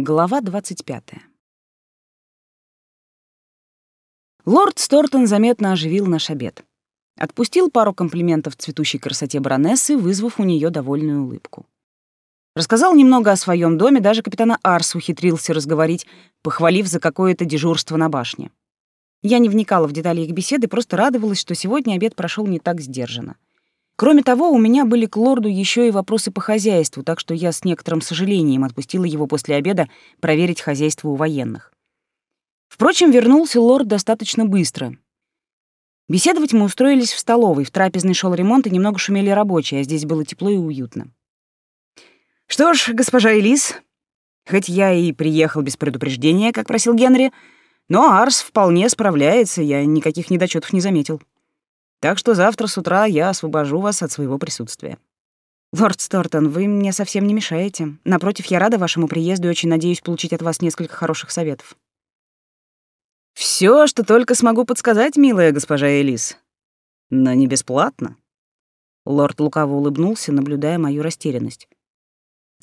Глава 25. Лорд Стортон заметно оживил наш обед. Отпустил пару комплиментов цветущей красоте баронессы, вызвав у нее довольную улыбку. Рассказал немного о своем доме, даже капитана Арс ухитрился разговорить, похвалив за какое-то дежурство на башне. Я не вникала в детали их беседы, просто радовалась, что сегодня обед прошел не так сдержанно. Кроме того, у меня были к лорду еще и вопросы по хозяйству, так что я с некоторым сожалением отпустила его после обеда проверить хозяйство у военных. Впрочем, вернулся лорд достаточно быстро. Беседовать мы устроились в столовой, в трапезной шел ремонт, и немного шумели рабочие, а здесь было тепло и уютно. «Что ж, госпожа Элис, хоть я и приехал без предупреждения, как просил Генри, но Арс вполне справляется, я никаких недочетов не заметил». Так что завтра с утра я освобожу вас от своего присутствия. Лорд Стортон, вы мне совсем не мешаете. Напротив, я рада вашему приезду и очень надеюсь получить от вас несколько хороших советов. Все, что только смогу подсказать, милая госпожа Элис. Но не бесплатно. Лорд лукаво улыбнулся, наблюдая мою растерянность.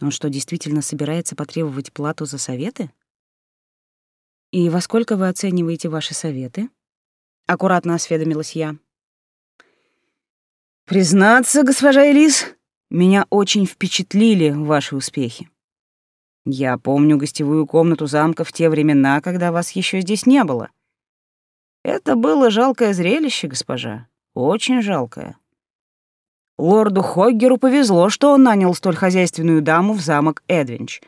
Он что, действительно собирается потребовать плату за советы? И во сколько вы оцениваете ваши советы? Аккуратно осведомилась я. Признаться, госпожа Элис, меня очень впечатлили ваши успехи. Я помню гостевую комнату замка в те времена, когда вас еще здесь не было. Это было жалкое зрелище, госпожа, очень жалкое. Лорду Хоггеру повезло, что он нанял столь хозяйственную даму в замок Эдвинч.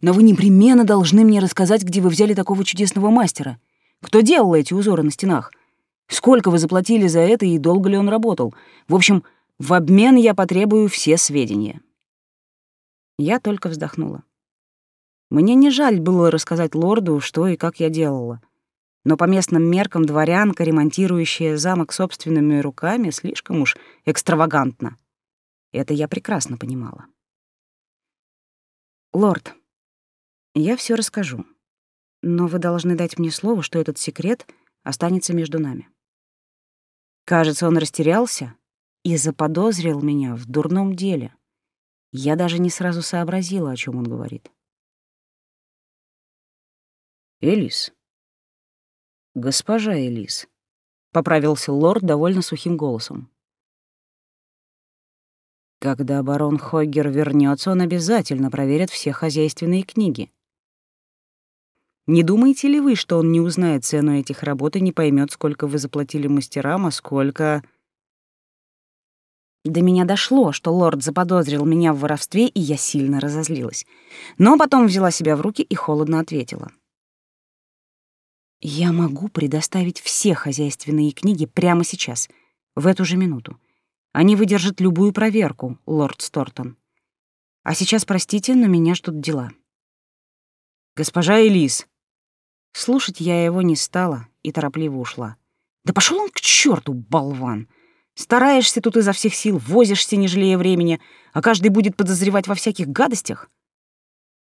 Но вы непременно должны мне рассказать, где вы взяли такого чудесного мастера. Кто делал эти узоры на стенах? — Сколько вы заплатили за это и долго ли он работал? В общем, в обмен я потребую все сведения. Я только вздохнула. Мне не жаль было рассказать лорду, что и как я делала. Но по местным меркам дворянка, ремонтирующая замок собственными руками, слишком уж экстравагантно. Это я прекрасно понимала. «Лорд, я все расскажу. Но вы должны дать мне слово, что этот секрет останется между нами. Кажется, он растерялся и заподозрил меня в дурном деле. Я даже не сразу сообразила, о чем он говорит. «Элис». «Госпожа Элис», — поправился лорд довольно сухим голосом. «Когда барон Хоггер вернется, он обязательно проверит все хозяйственные книги. Не думаете ли вы, что он не узнает цену этих работ и не поймет, сколько вы заплатили мастерам, а сколько... До меня дошло, что лорд заподозрил меня в воровстве, и я сильно разозлилась. Но потом взяла себя в руки и холодно ответила. «Я могу предоставить все хозяйственные книги прямо сейчас, в эту же минуту. Они выдержат любую проверку, лорд Стортон. А сейчас, простите, но меня ждут дела». «Госпожа Элис», Слушать я его не стала и торопливо ушла. Да пошел он к черту, болван! Стараешься тут изо всех сил, возишься, не жалея времени, а каждый будет подозревать во всяких гадостях.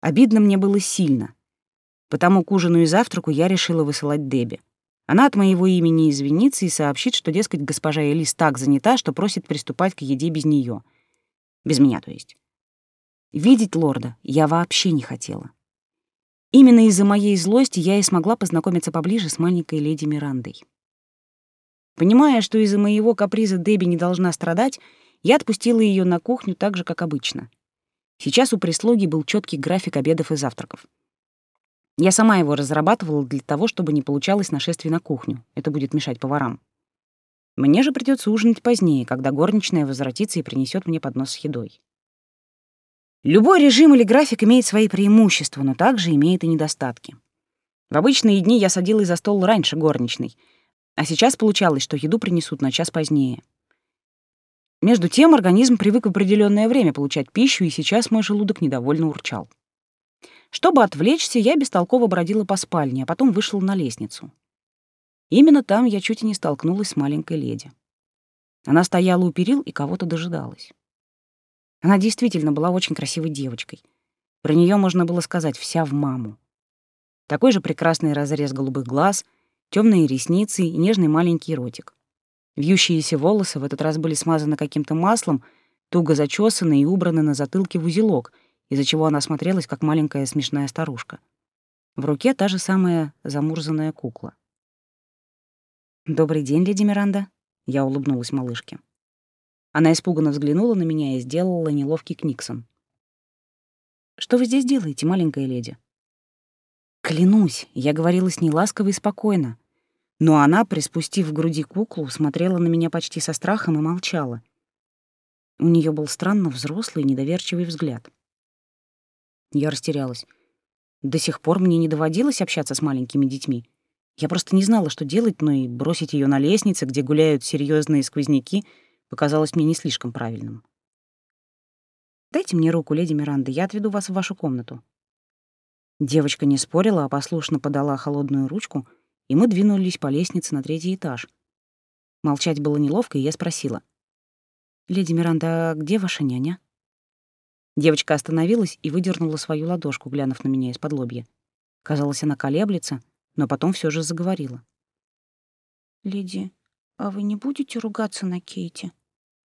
Обидно мне было сильно. Потому к ужину и завтраку я решила высылать Дебби. Она от моего имени извинится и сообщит, что, дескать, госпожа Элис так занята, что просит приступать к еде без нее. Без меня, то есть. Видеть лорда я вообще не хотела. Именно из-за моей злости я и смогла познакомиться поближе с маленькой леди Мирандой. Понимая, что из-за моего каприза Дебби не должна страдать, я отпустила ее на кухню так же, как обычно. Сейчас у прислуги был четкий график обедов и завтраков. Я сама его разрабатывала для того, чтобы не получалось нашествие на кухню. Это будет мешать поварам. Мне же придется ужинать позднее, когда горничная возвратится и принесет мне поднос с едой. Любой режим или график имеет свои преимущества, но также имеет и недостатки. В обычные дни я садилась за стол раньше горничной, а сейчас получалось, что еду принесут на час позднее. Между тем организм привык в определенное время получать пищу, и сейчас мой желудок недовольно урчал. Чтобы отвлечься, я бестолково бродила по спальне, а потом вышла на лестницу. Именно там я чуть и не столкнулась с маленькой леди. Она стояла у перил и кого-то дожидалась. Она действительно была очень красивой девочкой. Про нее можно было сказать вся в маму. Такой же прекрасный разрез голубых глаз, темные ресницы и нежный маленький ротик. Вьющиеся волосы в этот раз были смазаны каким-то маслом, туго зачесаны и убраны на затылке в узелок, из-за чего она смотрелась, как маленькая смешная старушка. В руке та же самая замурзанная кукла. «Добрый день, леди Миранда», — я улыбнулась малышке. Она испуганно взглянула на меня и сделала неловкий книксон. «Что вы здесь делаете, маленькая леди?» Клянусь, я говорила с ней ласково и спокойно, но она, приспустив в груди куклу, смотрела на меня почти со страхом и молчала. У нее был странно взрослый, недоверчивый взгляд. Я растерялась. До сих пор мне не доводилось общаться с маленькими детьми. Я просто не знала, что делать, но и бросить ее на лестнице, где гуляют серьезные сквозняки, показалось мне не слишком правильным. «Дайте мне руку, леди Миранда, я отведу вас в вашу комнату». Девочка не спорила, а послушно подала холодную ручку — и мы двинулись по лестнице на третий этаж. Молчать было неловко, и я спросила. «Леди Миранда, а где ваша няня?» Девочка остановилась и выдернула свою ладошку, глянув на меня из-под лобья. Казалось, она колеблется, но потом все же заговорила. «Леди, а вы не будете ругаться на Кейти?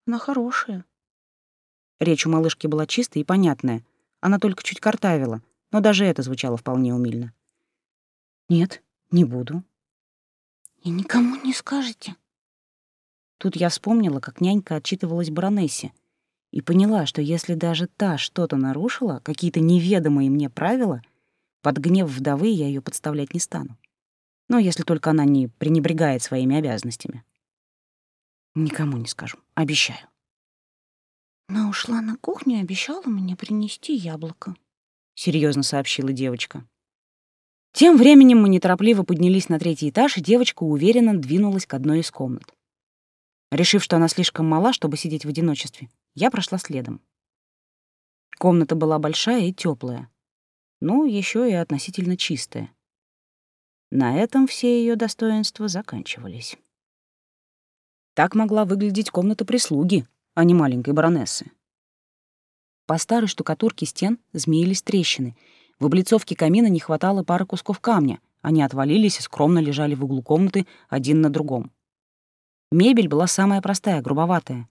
Она хорошая». Речь у малышки была чистая и понятная. Она только чуть картавила, но даже это звучало вполне умильно. «Нет, не буду. И никому не скажете. Тут я вспомнила, как нянька отчитывалась баронессе, и поняла, что если даже та что-то нарушила, какие-то неведомые мне правила, под гнев вдовы я ее подставлять не стану. Но если только она не пренебрегает своими обязанностями. Никому не скажу, обещаю. Она ушла на кухню и обещала мне принести яблоко, серьезно сообщила девочка. Тем временем мы неторопливо поднялись на третий этаж, и девочка уверенно двинулась к одной из комнат. Решив, что она слишком мала, чтобы сидеть в одиночестве, я прошла следом. Комната была большая и теплая, ну, еще и относительно чистая. На этом все ее достоинства заканчивались. Так могла выглядеть комната прислуги, а не маленькой баронессы. По старой штукатурке стен змеились трещины — в облицовке камина не хватало пары кусков камня. Они отвалились и скромно лежали в углу комнаты один на другом. Мебель была самая простая, грубоватая.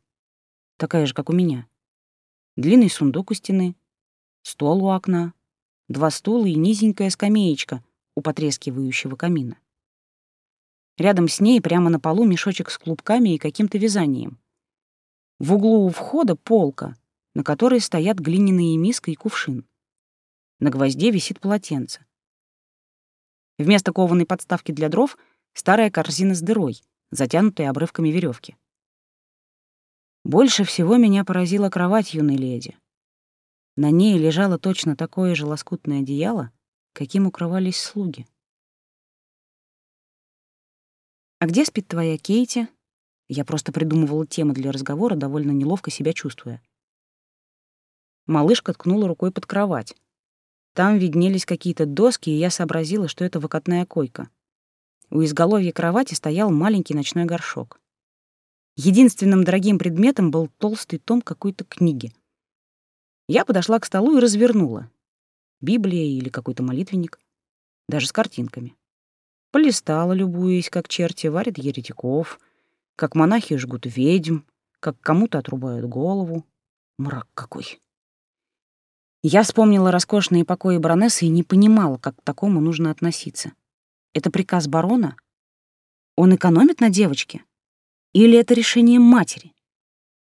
Такая же, как у меня. Длинный сундук у стены, стол у окна, два стула и низенькая скамеечка у потрескивающего камина. Рядом с ней прямо на полу мешочек с клубками и каким-то вязанием. В углу у входа полка, на которой стоят глиняные миска и кувшин. На гвозде висит полотенце. Вместо кованой подставки для дров — старая корзина с дырой, затянутая обрывками веревки. Больше всего меня поразила кровать юной леди. На ней лежало точно такое же лоскутное одеяло, каким укрывались слуги. «А где спит твоя Кейти?» Я просто придумывала темы для разговора, довольно неловко себя чувствуя. Малышка ткнула рукой под кровать. Там виднелись какие-то доски, и я сообразила, что это выкатная койка. У изголовья кровати стоял маленький ночной горшок. Единственным дорогим предметом был толстый том какой-то книги. Я подошла к столу и развернула. Библия или какой-то молитвенник, даже с картинками. Полистала, любуясь, как черти варят еретиков, как монахи жгут ведьм, как кому-то отрубают голову. Мрак какой. Я вспомнила роскошные покои баронессы и не понимала, как к такому нужно относиться. Это приказ барона? Он экономит на девочке? Или это решение матери?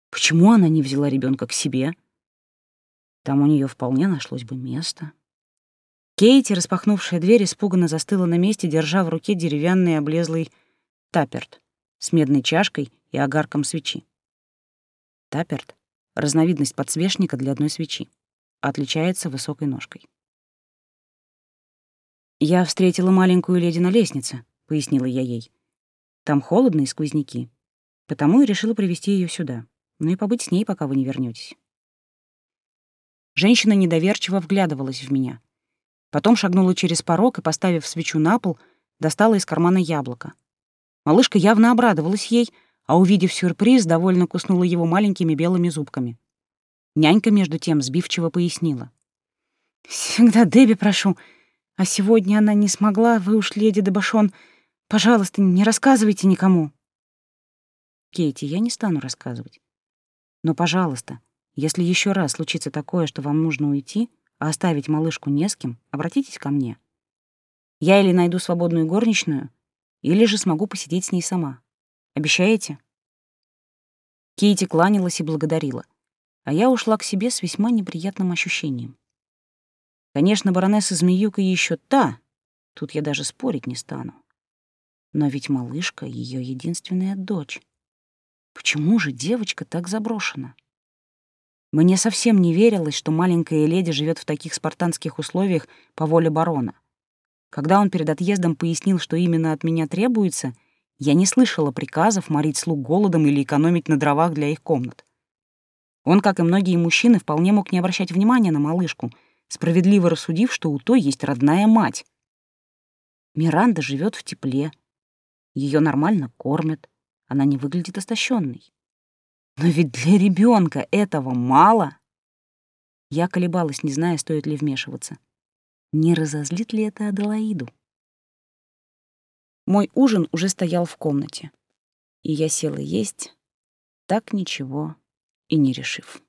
Почему она не взяла ребенка к себе? Там у нее вполне нашлось бы место. Кейти, распахнувшая дверь, испуганно застыла на месте, держа в руке деревянный облезлый таперт с медной чашкой и огарком свечи. Таперт — разновидность подсвечника для одной свечи отличается высокой ножкой. «Я встретила маленькую леди на лестнице», — пояснила я ей. «Там холодно и сквозняки, потому и решила привести ее сюда, ну и побыть с ней, пока вы не вернетесь. Женщина недоверчиво вглядывалась в меня. Потом шагнула через порог и, поставив свечу на пол, достала из кармана яблоко. Малышка явно обрадовалась ей, а, увидев сюрприз, довольно куснула его маленькими белыми зубками. Нянька, между тем, сбивчиво пояснила. «Всегда Дебби прошу, а сегодня она не смогла, вы уж, леди Дебашон. Пожалуйста, не рассказывайте никому». «Кейти, я не стану рассказывать. Но, пожалуйста, если еще раз случится такое, что вам нужно уйти, а оставить малышку не с кем, обратитесь ко мне. Я или найду свободную горничную, или же смогу посидеть с ней сама. Обещаете?» Кейти кланялась и благодарила, а я ушла к себе с весьма неприятным ощущением. Конечно, баронесса Змеюка еще та, тут я даже спорить не стану. Но ведь малышка — ее единственная дочь. Почему же девочка так заброшена? Мне совсем не верилось, что маленькая леди живет в таких спартанских условиях по воле барона. Когда он перед отъездом пояснил, что именно от меня требуется, я не слышала приказов морить слуг голодом или экономить на дровах для их комнат. Он, как и многие мужчины, вполне мог не обращать внимания на малышку, справедливо рассудив, что у той есть родная мать. Миранда живет в тепле, ее нормально кормят, она не выглядит истощенной. Но ведь для ребенка этого мало. Я колебалась, не зная, стоит ли вмешиваться. Не разозлит ли это Аделаиду? Мой ужин уже стоял в комнате, и я села есть, так ничего и не решив.